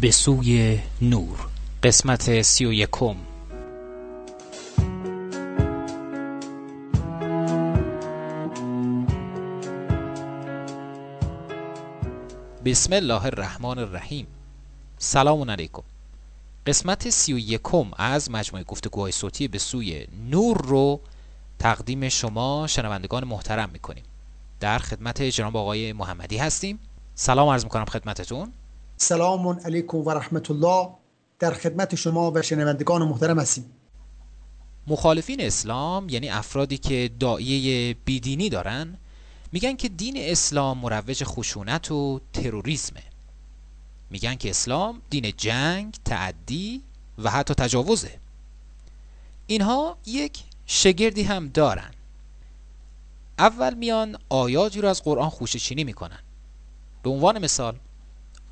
به سوی نور. قسمت سی و یکم. بسم الله الرحمن الرحیم. سلام علیکم. قسمت سی و یکم از مجموعه گفتگوهای صوتی به سوی نور رو تقدیم شما شنوندگان محترم می‌کنیم. در خدمت جناب آقای محمدی هستیم. سلام عرض می‌کنم خدمتتون. سلام علیکم و رحمت الله در خدمت شما و شنوندگان محترم هستیم. مخالفین اسلام یعنی افرادی که دایه بیدینی دارن میگن که دین اسلام مروج خشونت و تروریسمه. میگن که اسلام دین جنگ، تعدی و حتی تجاوزه. اینها یک شگردی هم دارن. اول میان آیاتی رو از قرآن خوشه چینی می‌کنن. به عنوان مثال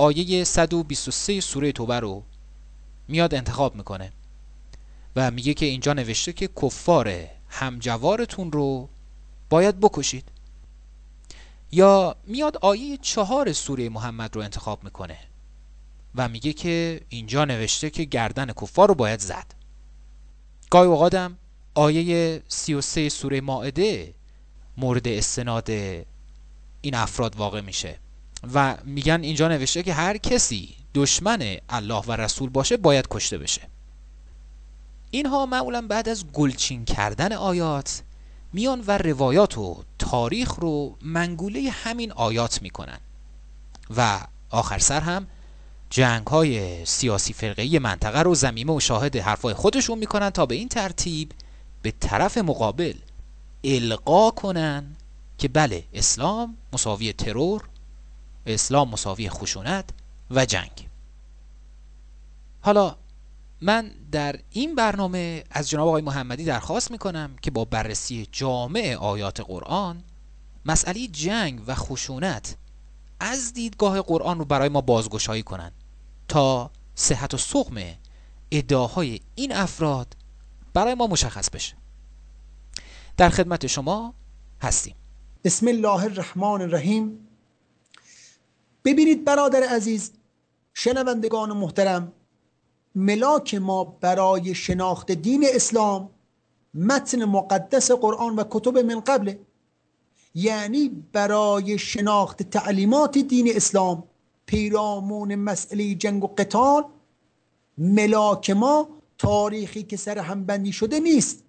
آیه 123 سوره توبه رو میاد انتخاب می‌کنه و میگه که اینجا نوشته که کفار همجوارتون رو باید بکشید. یا میاد آیه چهار سوره محمد رو انتخاب می‌کنه و میگه که اینجا نوشته که گردن کفار رو باید زد. گاهی اوقاتم آیه 33 سوره ماعده مورد استناد این افراد واقع میشه. و میگن اینجا نوشته که هر کسی دشمن الله و رسول باشه باید کشته بشه. اینها معمولا بعد از گلچین کردن آیات میان و روایات و تاریخ رو منگوله همین آیات می‌کنن. و آخر سر هم جنگ های سیاسی فرقه منطقه رو زمیمه و شاهد حرفای خودشون می‌کنن تا به این ترتیب به طرف مقابل القا کنن که بله اسلام مساوی ترور اسلام مساوی خشونت و جنگ. حالا من در این برنامه از جناب آقای محمدی درخواست می‌کنم که با بررسی جامع آیات قرآن مسئله جنگ و خشونت از دیدگاه قرآن رو برای ما بازگشایی کنند تا صحت و سقم ادعاهای این افراد برای ما مشخص بشه. در خدمت شما هستیم. بسم الله الرحمن الرحیم. ببینید برادر عزیز شنوندگان محترم ملاک ما برای شناخت دین اسلام متن مقدس قرآن و کتب من قبله. یعنی برای شناخت تعلیمات دین اسلام پیرامون مسئله جنگ و قتال ملاک ما تاریخی که سر هم بندی شده نیست.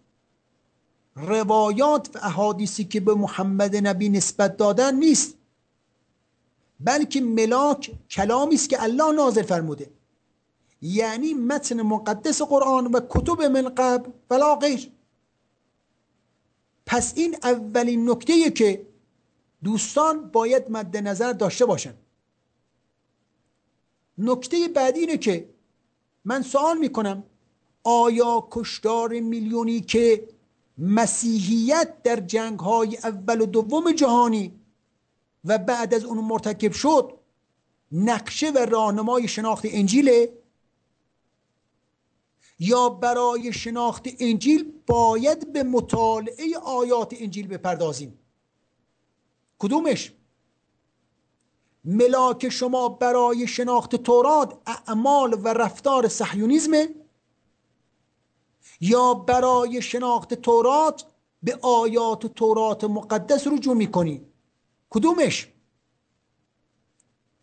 روایات و احادیثی که به محمد نبی نسبت دادن نیست. بلکه ملاک کلامی است که الله نازل فرموده. یعنی متن مقدس قرآن و کتب من قبل ولا غیر. پس این اولین نکته که دوستان باید مد نظر داشته باشند نکته بعدی اینه که من سوال می‌کنم آیا کشتار میلیونی که مسیحیت در جنگ های اول و دوم جهانی و بعد از اون مرتکب شد نقشه و راهنمای شناخت انجیله. یا برای شناخت انجیل باید به مطالعه آیات انجیل بپردازیم. کدومش؟ ملاک شما برای شناخت تورات اعمال و رفتار صهیونیزمه. یا برای شناخت تورات به آیات تورات مقدس رجوع می‌کنی. کدومش؟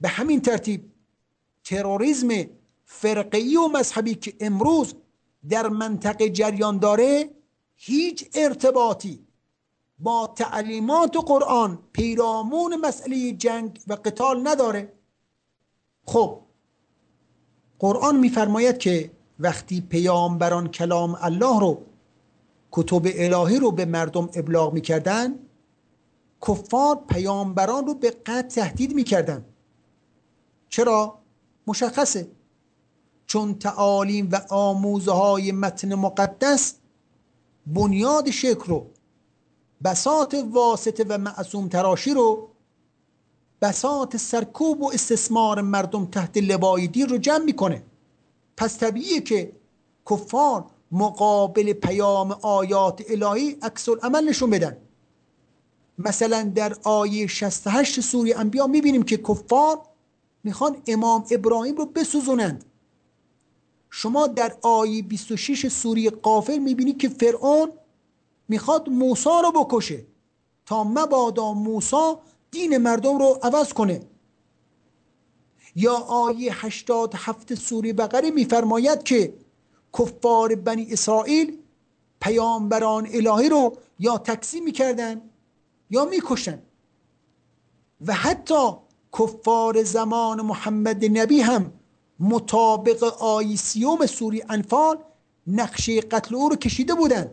به همین ترتیب تروریسم فرقی و مذهبی که امروز در منطقه جریان داره هیچ ارتباطی با تعلیمات قرآن پیرامون مسئله جنگ و قتال نداره. خب قرآن میفرماید که وقتی پیامبران کلام الله رو کتب الهی رو به مردم ابلاغ می‌کردن کفار پیامبران رو به قتل تهدید می‌کردن. چرا؟ مشخصه. چون تعالیم و آموزه های متن مقدس بنیاد شکر رو بسات واسطه و معصوم تراشی رو بسات سرکوب و استثمار مردم تحت لوای دین رو جمع می‌کنه. پس طبیعیه که کفار مقابل پیام آیات الهی عکس عمل نشون بدن. مثلا در آیه 68 سوره انبیا می‌بینیم که کفار می‌خوان امام ابراهیم رو بسوزونند. شما در آیه 26 سوری قافل می‌بینید که فرعون می‌خواد موسا رو بکشه تا مبادا موسا دین مردم رو عوض کنه. یا آیه 87 سوری بقره میفرماید که کفار بنی اسرائیل پیامبران الهی رو یا تکذیب می‌کردن یا می‌کشن. و حتی کفار زمان محمد نبی هم مطابق آیه سیوم سوری انفال نقشه قتل او رو کشیده بودن.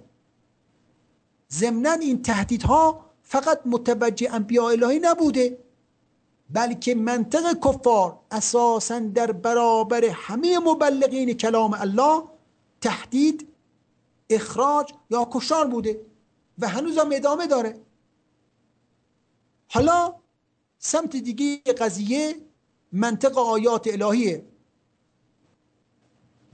ضمنا این تهدیدها فقط متوجه انبیاء الهی نبوده بلکه منطق کفار اساسا در برابر همه مبلغین کلام الله تهدید اخراج یا کشار بوده و هنوز هم ادامه داره. حالا سمت دیگه قضیه منطق آیات الهیه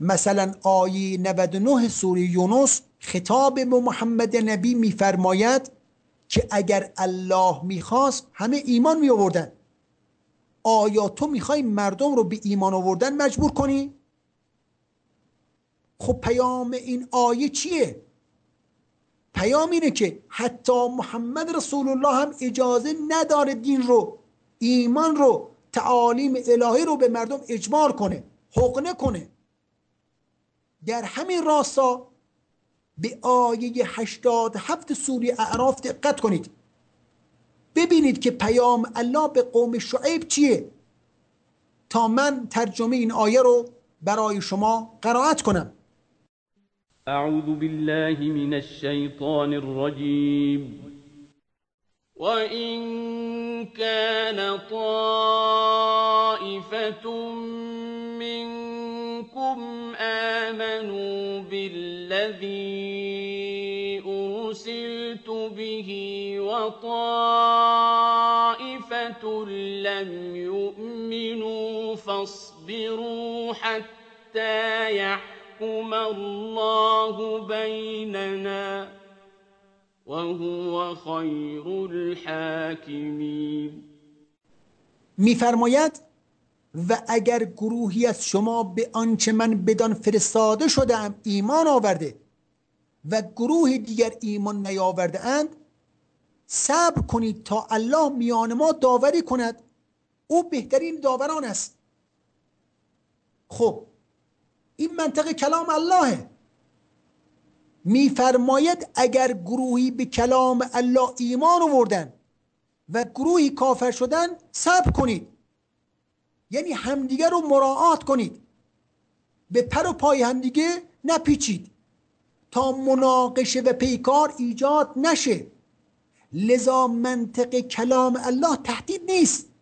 مثلا آیه 99 سوره یونس خطاب به محمد نبی میفرماید که اگر الله می‌خواست همه ایمان می آوردن آیا تو می‌خوای مردم رو به ایمان آوردن مجبور کنی؟ خب پیام این آیه چیه؟ پیام اینه که حتی محمد رسول الله هم اجازه نداره دین رو ایمان رو تعالیم الهی رو به مردم اجبار کنه حقنه کنه. در همین راستا به آیه 87 سوره اعراف دقت کنید. ببینید که پیام الله به قوم شعیب چیه؟ تا من ترجمه این آیه رو برای شما قرائت کنم. أعوذ بالله من الشیطان الرجیم وإن كان طائفة منكم آمنوا بالذي أرسلت به وطائفة لم يؤمنوا فاصبروا حتى يحكم الله بيننا وهو خیر الحاکمین میفرماید و اگر گروهی از شما به آنچه من بدان فرستاده شدم ایمان آورده و گروه دیگر ایمان نیاورده اند صبر کنید تا الله میان ما داوری کند او بهترین داوران است. خب این منطق کلام اللهه. میفرماید اگر گروهی به کلام الله ایمان آوردن و گروهی کافر شدن صبر کنید. یعنی همدیگه رو مراعات کنید. به پر و پای همدیگه نپیچید. تا مناقشه و پیکار ایجاد نشه. لذا منطق کلام الله تهدید نیست.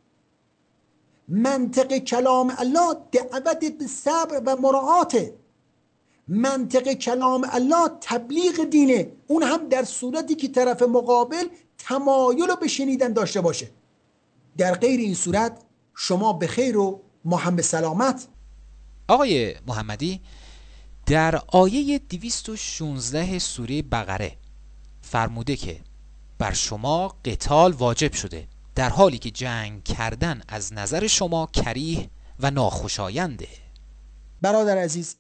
منطق کلام الله دعوت به صبر و مراعاته منطق کلام الله تبلیغ دینه. اون هم در صورتی که طرف مقابل تمایل رو به شنیدن داشته باشه. در غیر این صورت شما به خیر و محمد سلامت. آقای محمدی در آیه 216 سوره بقره فرموده که بر شما قتال واجب شده. در حالی که جنگ کردن از نظر شما کریه و ناخوشاینده. برادر عزیز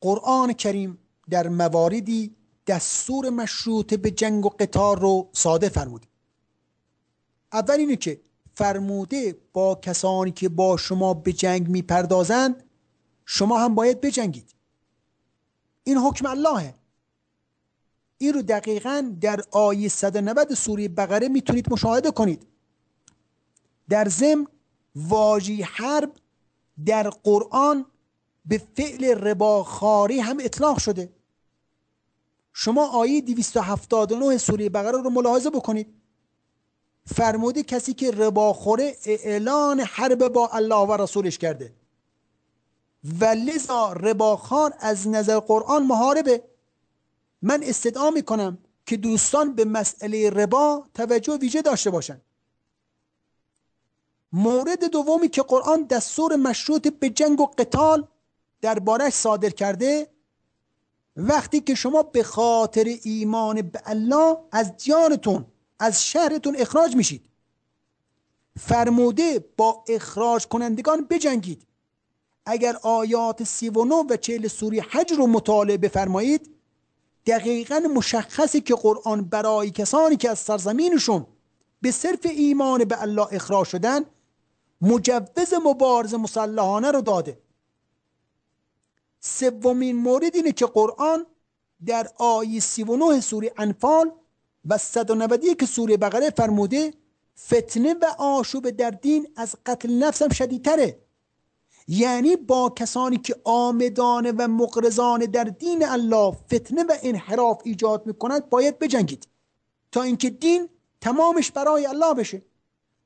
قرآن کریم در مواردی دستور مشروط به جنگ و قتال رو ساده فرموده اول اینه که فرموده با کسانی که با شما به جنگ می‌پردازند شما هم باید بجنگید. این حکم اللهه. این رو دقیقا در آیه 190 سوره بقره می‌تونید مشاهده کنید. در ضمن واژی حرب در قرآن به فعل رباخاری هم اطلاق شده. شما آیه 279 سوره بقره رو ملاحظه بکنید. فرموده کسی که رباخوره اعلان حرب با الله و رسولش کرده. و لذا رباخار از نظر قرآن محاربه. من استدعا می‌کنم که دوستان به مسئله ربا توجه ویژه داشته باشند. مورد دومی که قرآن دستور مشروط به جنگ و قتال دربارش صادر کرده وقتی که شما به خاطر ایمان به الله از دیانتون از شهرتون اخراج میشید. فرموده با اخراج کنندگان بجنگید. اگر آیات 39 و 40 سوری حج رو مطالعه بفرمایید دقیقا مشخصی که قرآن برای کسانی که از سرزمینشون به صرف ایمان به الله اخراج شدن مجوز مبارز مسلحانه رو داده. سومین مورد اینه که قرآن در آیه 39 سوره انفال و 191 سوره بقره فرموده فتنه و آشوب در دین از قتل نفس هم شدیدتره. یعنی با کسانی که آمدانه و مقرزان در دین الله فتنه و انحراف ایجاد می‌کنند باید بجنگید تا اینکه دین تمامش برای الله بشه.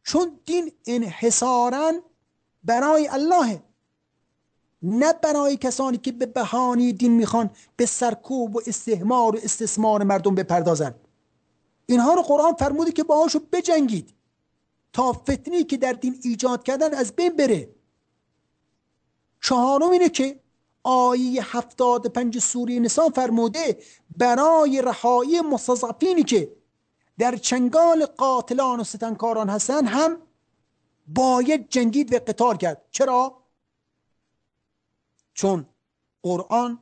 چون دین انحصارا برای الله نه برای کسانی که به بهانی دین می‌خوان به سرکوب و استهمار و استثمار مردم بپردازن. اینها رو قرآن فرموده که باهاشو بجنگید تا فتنی که در دین ایجاد کردن از بین بره. چهارم اینه که آیه هفتاد پنج سوری نسان فرموده برای رهایی مستضعفینی که در چنگال قاتلان و ستنکاران هستن هم باید جنگید و قتال کرد. چرا؟ چون قرآن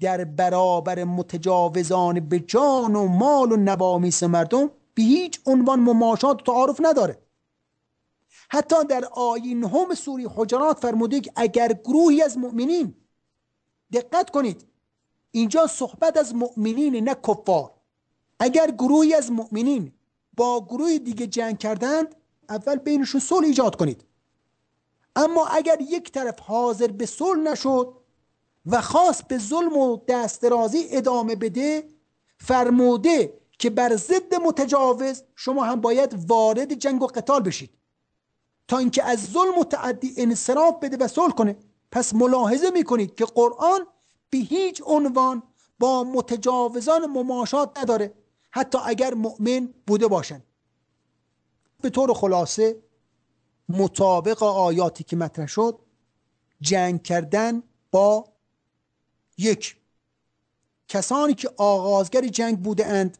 در برابر متجاوزان به جان و مال و نوامیس مردم به هیچ عنوان مماشات و تعارف نداره. حتی در آیه نهم سوری حجرات فرموده که اگر گروهی از مؤمنین دقت کنید اینجا صحبت از مؤمنین نه کفار. اگر گروهی از مؤمنین با گروه دیگه جنگ کردند اول بینشون صلح ایجاد کنید. اما اگر یک طرف حاضر به صلح نشد و خواست به ظلم و دسترازی ادامه بده فرموده که بر ضد متجاوز شما هم باید وارد جنگ و قتال بشید. تا اینکه از ظلم و تعدی انصراف بده و صلح کنه. پس ملاحظه می‌کنید که قرآن به هیچ عنوان با متجاوزان مماشات نداره. حتی اگر مؤمن بوده باشند به طور خلاصه مطابق آیاتی که مطرح شد جنگ کردن با یک کسانی که آغازگر جنگ بوده اند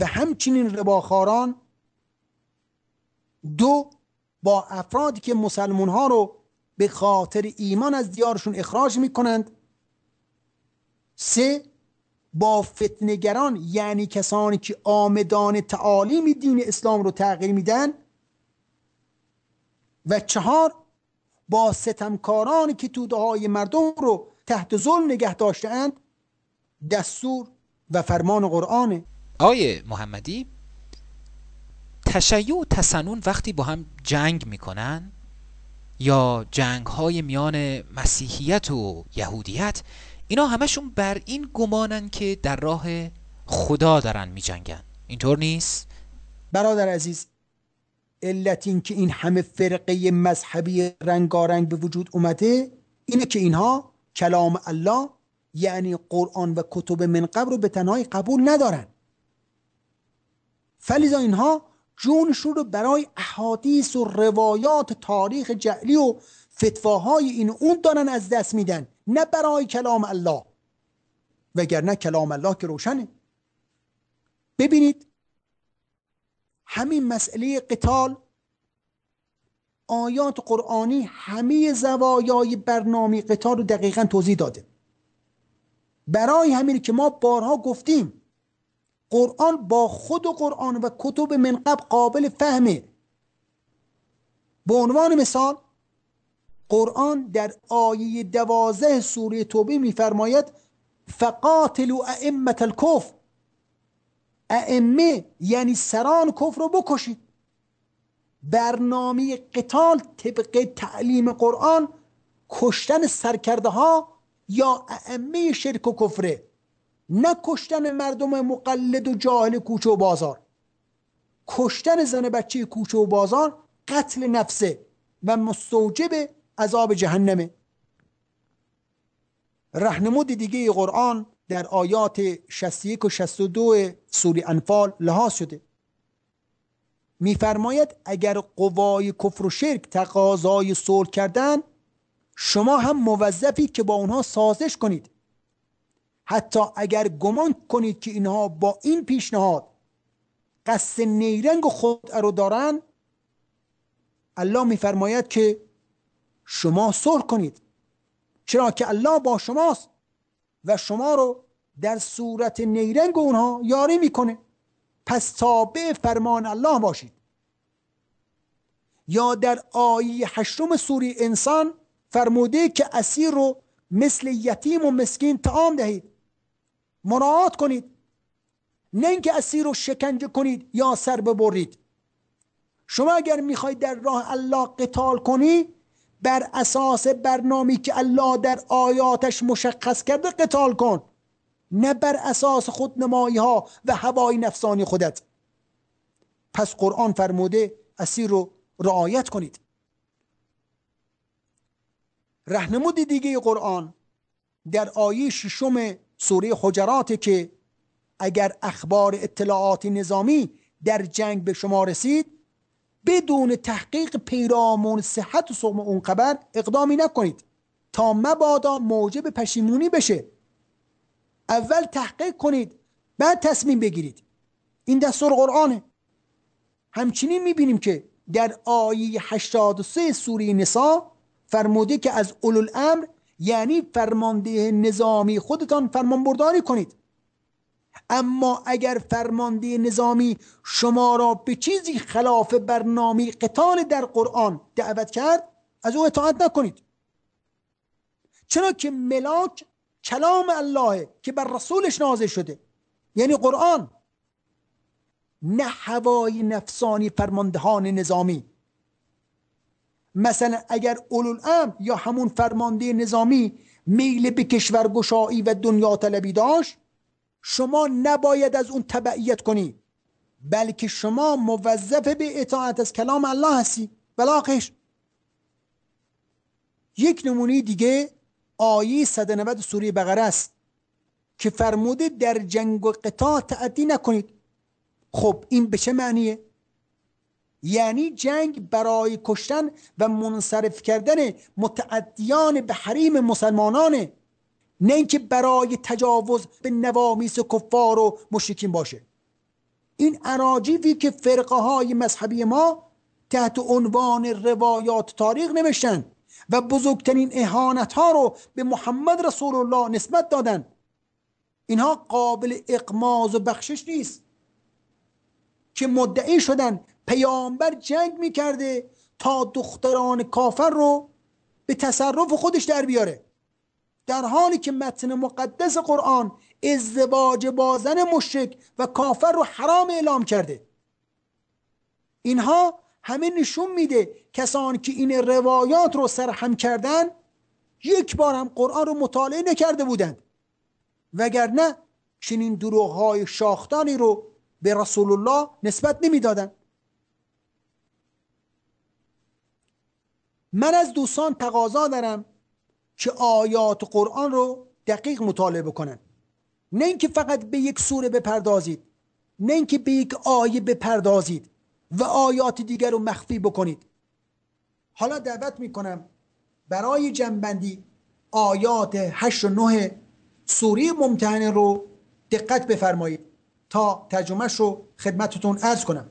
و همچنین رباخاران دو با افرادی که مسلمون ها رو به خاطر ایمان از دیارشون اخراج می کنند سه با فتنگران یعنی کسانی که آمدان تعالیم دین اسلام رو تغییر میدن. و چهار با ستمکارانی که توده های مردم رو تحت ظلم نگه داشتهاند دستور و فرمان قرآنه آیه محمدی تشیع و تسنون وقتی با هم جنگ می‌کنن یا جنگ های میان مسیحیت و یهودیت اینا همشون بر این گمانن که در راه خدا دارن میجنگن اینطور نیست؟ برادر عزیز علت این که این همه فرقه مذهبی رنگارنگ به وجود اومده اینه که اینها کلام الله یعنی قرآن و کتب من قبل رو به تنهایی قبول ندارن فلذا اینها جونشون رو برای احادیث و روایات تاریخ جعلی و فتواهای این اون دارن از دست میدن نه برای کلام الله. وگرنه کلام الله که روشنه. ببینید همین مسئله قتال آیات قرآنی همه زوایای برنامه قتال رو دقیقا توضیح داده. برای همین که ما بارها گفتیم قرآن با خود قرآن و کتب من قبل قابل فهمه. به عنوان مثال قرآن در آیه دوازه سوره توبه میفرماید فقاتلوا ائمه الکفر ائمه یعنی سران کفر رو بکشید. برنامه قتال طبق تعلیم قرآن کشتن سرکرده ها یا ائمه شرک و کفره نه کشتن مردم مقلد و جاهل کوچه و بازار. کشتن زن بچه کوچه و بازار قتل نفسه و مستوجب عذاب جهنمه. رهنمود دیگه قرآن در آیات 61 و 62 سوری انفال لحاظ شده. میفرماید اگر قوای کفر و شرک تقاضای صلح کردن شما هم موظفی که با اونها سازش کنید. حتی اگر گمان کنید که اینها با این پیشنهاد قصد نیرنگ خود رو دارن الله میفرماید که شما صلح کنید. چرا که الله با شماست و شما رو در صورت نیرنگ اونها یاری می‌کنه. پس تابع فرمان الله باشید. یا در آیه هشتم سوری انسان فرموده که اسیر رو مثل یتیم و مسکین تعام دهید. مراعات کنید. نه اینکه اسیر رو شکنجه کنید یا سر ببرید. شما اگر می‌خواید در راه الله قتال کنی بر اساس برنامه که الله در آیاتش مشخص کرده قتال کن. نه بر اساس خودنمایی ها و هوای نفسانی خودت. پس قرآن فرموده اسیر رو رعایت کنید. رهنمود دیگه قرآن در آیه ششم سوره حجرات که اگر اخبار اطلاعات نظامی در جنگ به شما رسید بدون تحقیق پیرامون صحت و سقم اون خبر اقدامی نکنید تا مبادا موجب پشیمونی بشه. اول تحقیق کنید بعد تصمیم بگیرید. این دستور قرآنه. همچنین می‌بینیم که در آیه 83 سوره نسا فرموده که از اولو الامر یعنی فرمانده نظامی خودتان فرمانبرداری کنید. اما اگر فرمانده نظامی شما را به چیزی خلاف برنامه قتال در قرآن دعوت کرد از او اطاعت نکنید. چرا که ملاک کلام الله که بر رسولش نازل شده یعنی قرآن نه هوای نفسانی فرماندهان نظامی. مثلا اگر اولوالامر یا همون فرمانده نظامی میل به کشورگشایی و دنیا طلبی داشت شما نباید از اون تبعیت کنی بلکه شما موظف به اطاعت از کلام الله هستی. بلاقش یک نمونه دیگه آیه 190 سوره بقره است که فرموده در جنگ و قطاع تعدی نکنید. خب این به چه معنیه؟ یعنی جنگ برای کشتن و منصرف کردن متعدیان به حریم مسلمانانه. نه اینکه برای تجاوز به نوامیس کفار و مشرکین باشه. این عراجیفی که فرقه های مذهبی ما تحت عنوان روایات تاریخ نوشتن و بزرگترین اهانت ها رو به محمد رسول الله نسبت دادن اینها قابل اقماز و بخشش نیست. که مدعی شدن پیامبر جنگ می‌کرده تا دختران کافر رو به تصرف خودش در بیاره. در حالی که متن مقدس قرآن ازدواج با زن مشرک و کافر رو حرام اعلام کرده. اینها همه نشون میده کسانی که این روایات رو سرهم کردن یک بار هم قرآن رو مطالعه نکرده بودند. وگرنه چنین دروغ های شاختانی رو به رسول الله نسبت نمی‌دادند من از دوستان تقاضا دارم که آیات قرآن رو دقیق مطالعه بکنن. نه اینکه فقط به یک سوره بپردازید نه اینکه به یک آیه بپردازید و آیات دیگر رو مخفی بکنید. حالا دعوت می‌کنم برای جنبندی آیات 8 و 9 سوره ممتحنه رو دقت بفرمایید تا ترجمهش رو خدمتتون ارز کنم.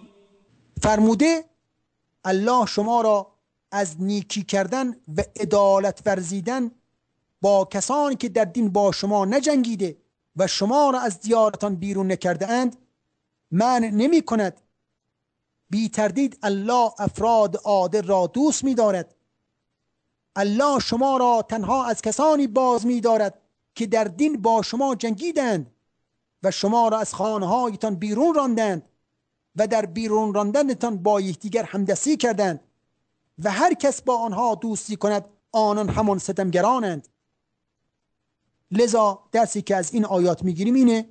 فرموده الله شما را از نیکی کردن و عدالت ورزیدن با کسانی که در دین با شما نجنگیده و شما را از دیارتان بیرون نکرده اند من نمی کند. بی تردید الله افراد عادل را دوست می دارد. الله شما را تنها از کسانی باز می دارد که در دین با شما جنگیدند و شما را از خانهایتان بیرون راندند. و در بیرون راندنتان با یکدیگر همدستی کردند و هر کس با آنها دوستی کند آنان همان ستمگرانند. لذا درسی که از این آیات می‌گیریم اینه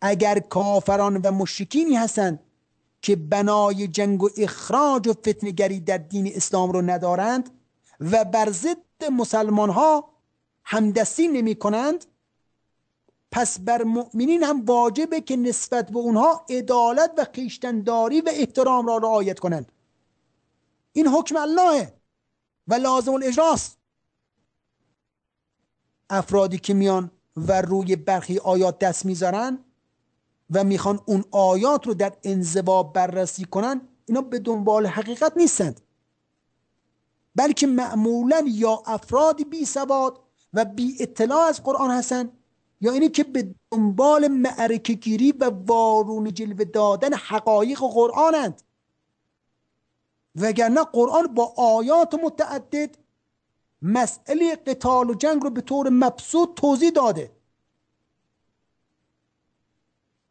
اگر کافران و مشرکینی هستند که بنای جنگ و اخراج و فتنگری در دین اسلام رو ندارند و بر ضد مسلمان ها همدستی نمی کنند پس بر مؤمنین هم واجبه که نسبت به اونها عدالت و خیشتنداری و احترام را رعایت کنند. این حکم اللهه و لازم الاجراست افرادی که میان و روی برخی آیات دست می‌ذارن و می‌خوان اون آیات رو در انزوا بررسی کنن اینا به دنبال حقیقت نیستند. بلکه معمولا یا افرادی بی سواد و بی اطلاع از قرآن هستن یا اینی که به دنبال معرکه گیری و وارون جلوه دادن حقایق قرآنند. وگرنه قرآن با آیات متعدد مسئله قتال و جنگ رو به طور مبسوط توضیح داده.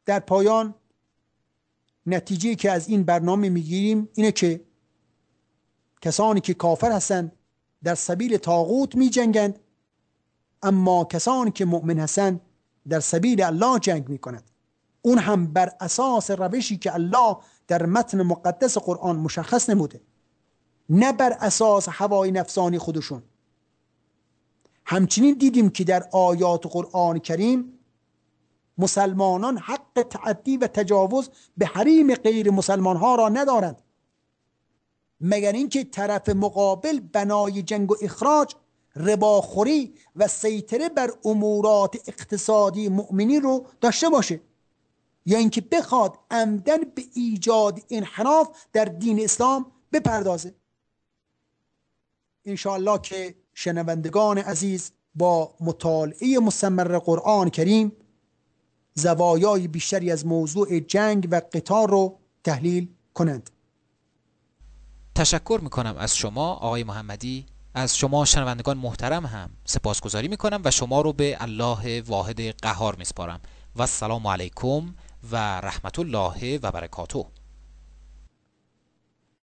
در پایان نتیجه که از این برنامه می‌گیریم اینه که کسانی که کافر هستند در سبیل تاغوت می جنگند اما کسانی که مؤمن هستند در سبیل الله جنگ می کند اون هم بر اساس روشی که الله در متن مقدس قرآن مشخص نموده. نه بر اساس هوای نفسانی خودشون. همچنین دیدیم که در آیات قرآن کریم مسلمانان حق تعدی و تجاوز به حریم غیر مسلمان ها را ندارند. مگر اینکه طرف مقابل بنای جنگ و اخراج رباخوری و سیطره بر امورات اقتصادی مؤمنی رو داشته باشه. یا اینکه بخواد عمدن به ایجاد انحراف در دین اسلام بپردازه. انشاءالله که شنوندگان عزیز با مطالعه مستمر قرآن کریم زوایای بیشتری از موضوع جنگ و قتال رو تحلیل کنند. تشکر می‌کنم از شما آقای محمدی. از شما شنوندگان محترم هم سپاسگزاری می‌کنم و شما رو به الله واحد قهار میسپارم. و السلام علیکم و رحمت الله و برکاته.